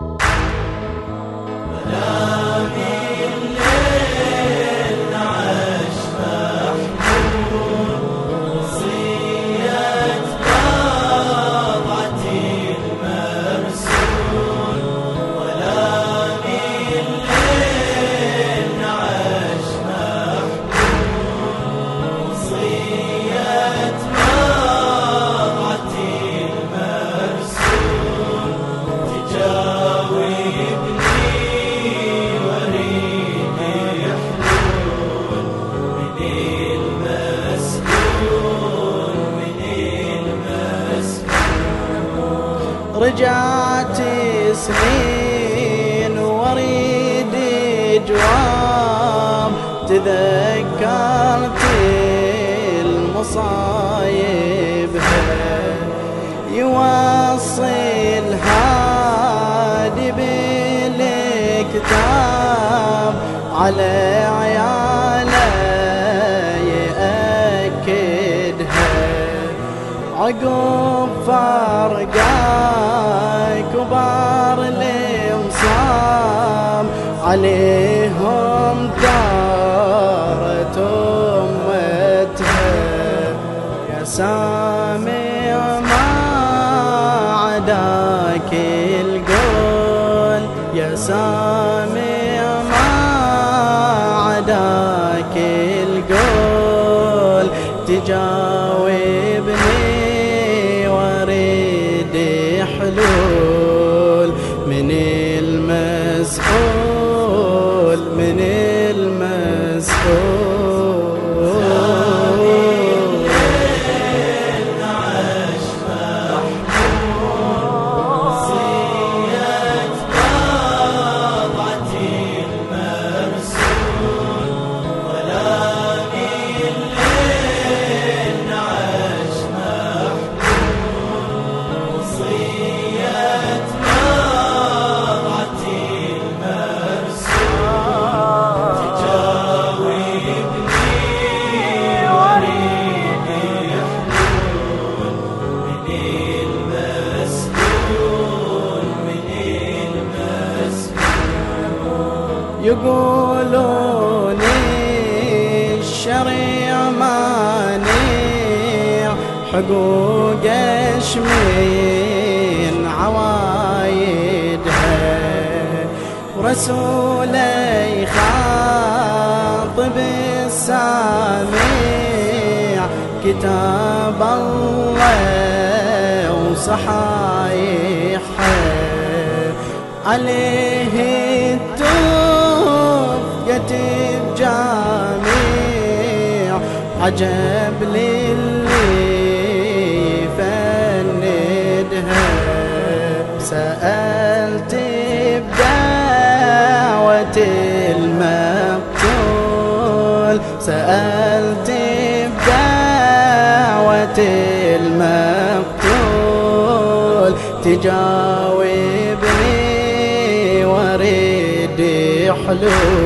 Bye. رجعت سنين واريد جواب تذكرت المصايب. يوصل هادي بالكتاب على عياله يأكدها عقب يا حقوق من عوايدها ورسوله يخاطب السامع كتاب الله وصحايحها عليه التوب يتم جامع عجب للي سألت بدعوة المقتول. سألت بدعوة المقتول. تجاوبني وأريد حلول.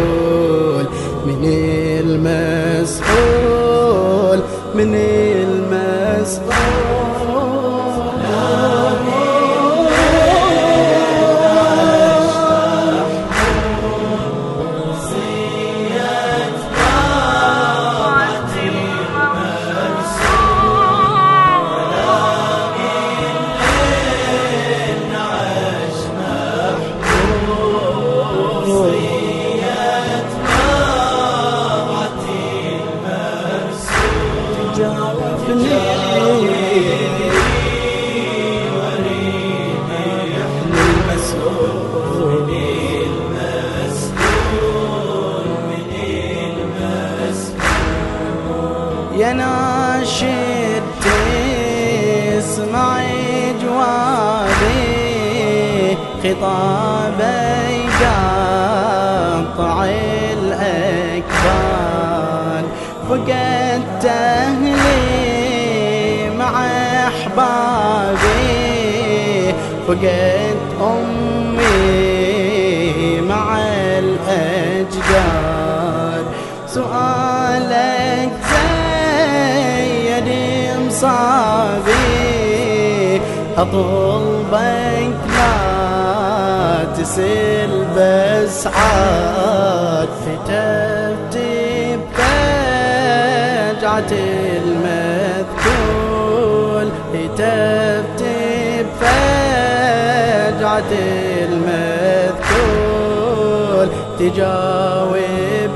يا ناشد تسمع جوابي خطابي قطع الأكبان فقدت أهلي مع أحبابي فقدت مصابي أطلبك لا تسل بس عاد كتبت بفجعة المذكول كتبت بفجعة المذكول تجاوبني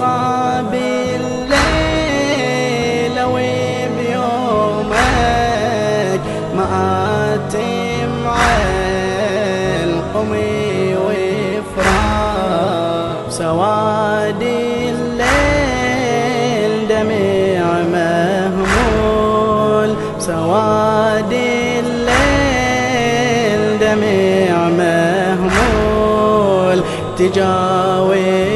مصاب الليل وبيومك مآتم القمي وفراق سواد الليل دمع مهمول. سواد الليل دمع مهمول. تجاوبني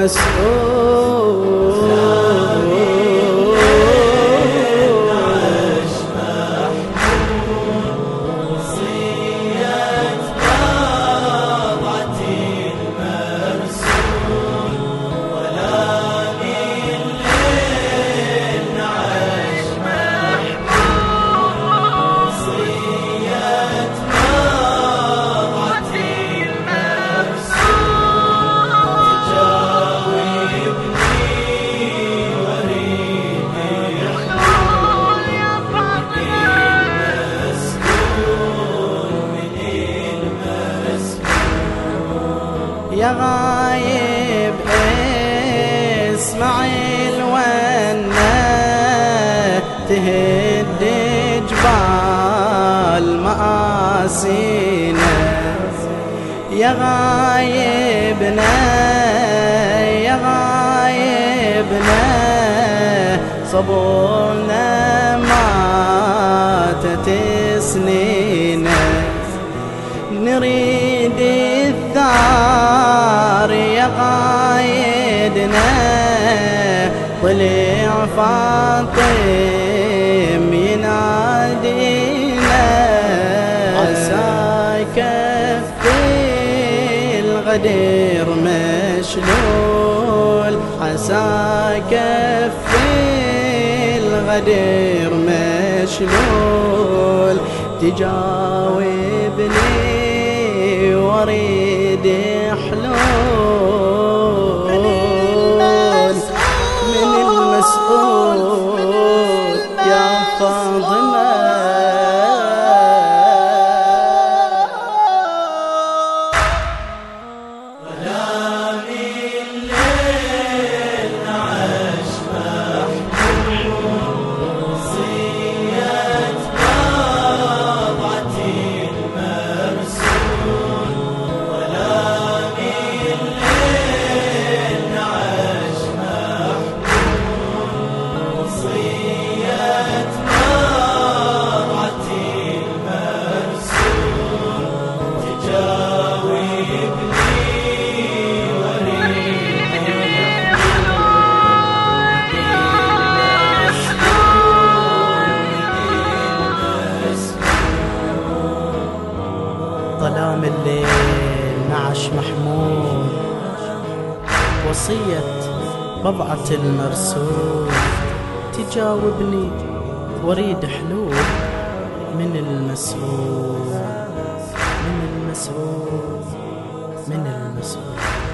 من يا غايب اسمع الونة تهد جبال مآسينا. يا غايبنا يا غايبنا صبرنا ماتت سنينا. نريد الثار يا قايدنا. طلع فاطم ينادينا. عسى كفي الغدير مشلول. عسى كفي الغدير مشلول. تجاوبني واريد حلول محمود وصية بضعة المرسول. تجاوبني واريد حلول من المسؤول. من المسؤول. من المسؤول.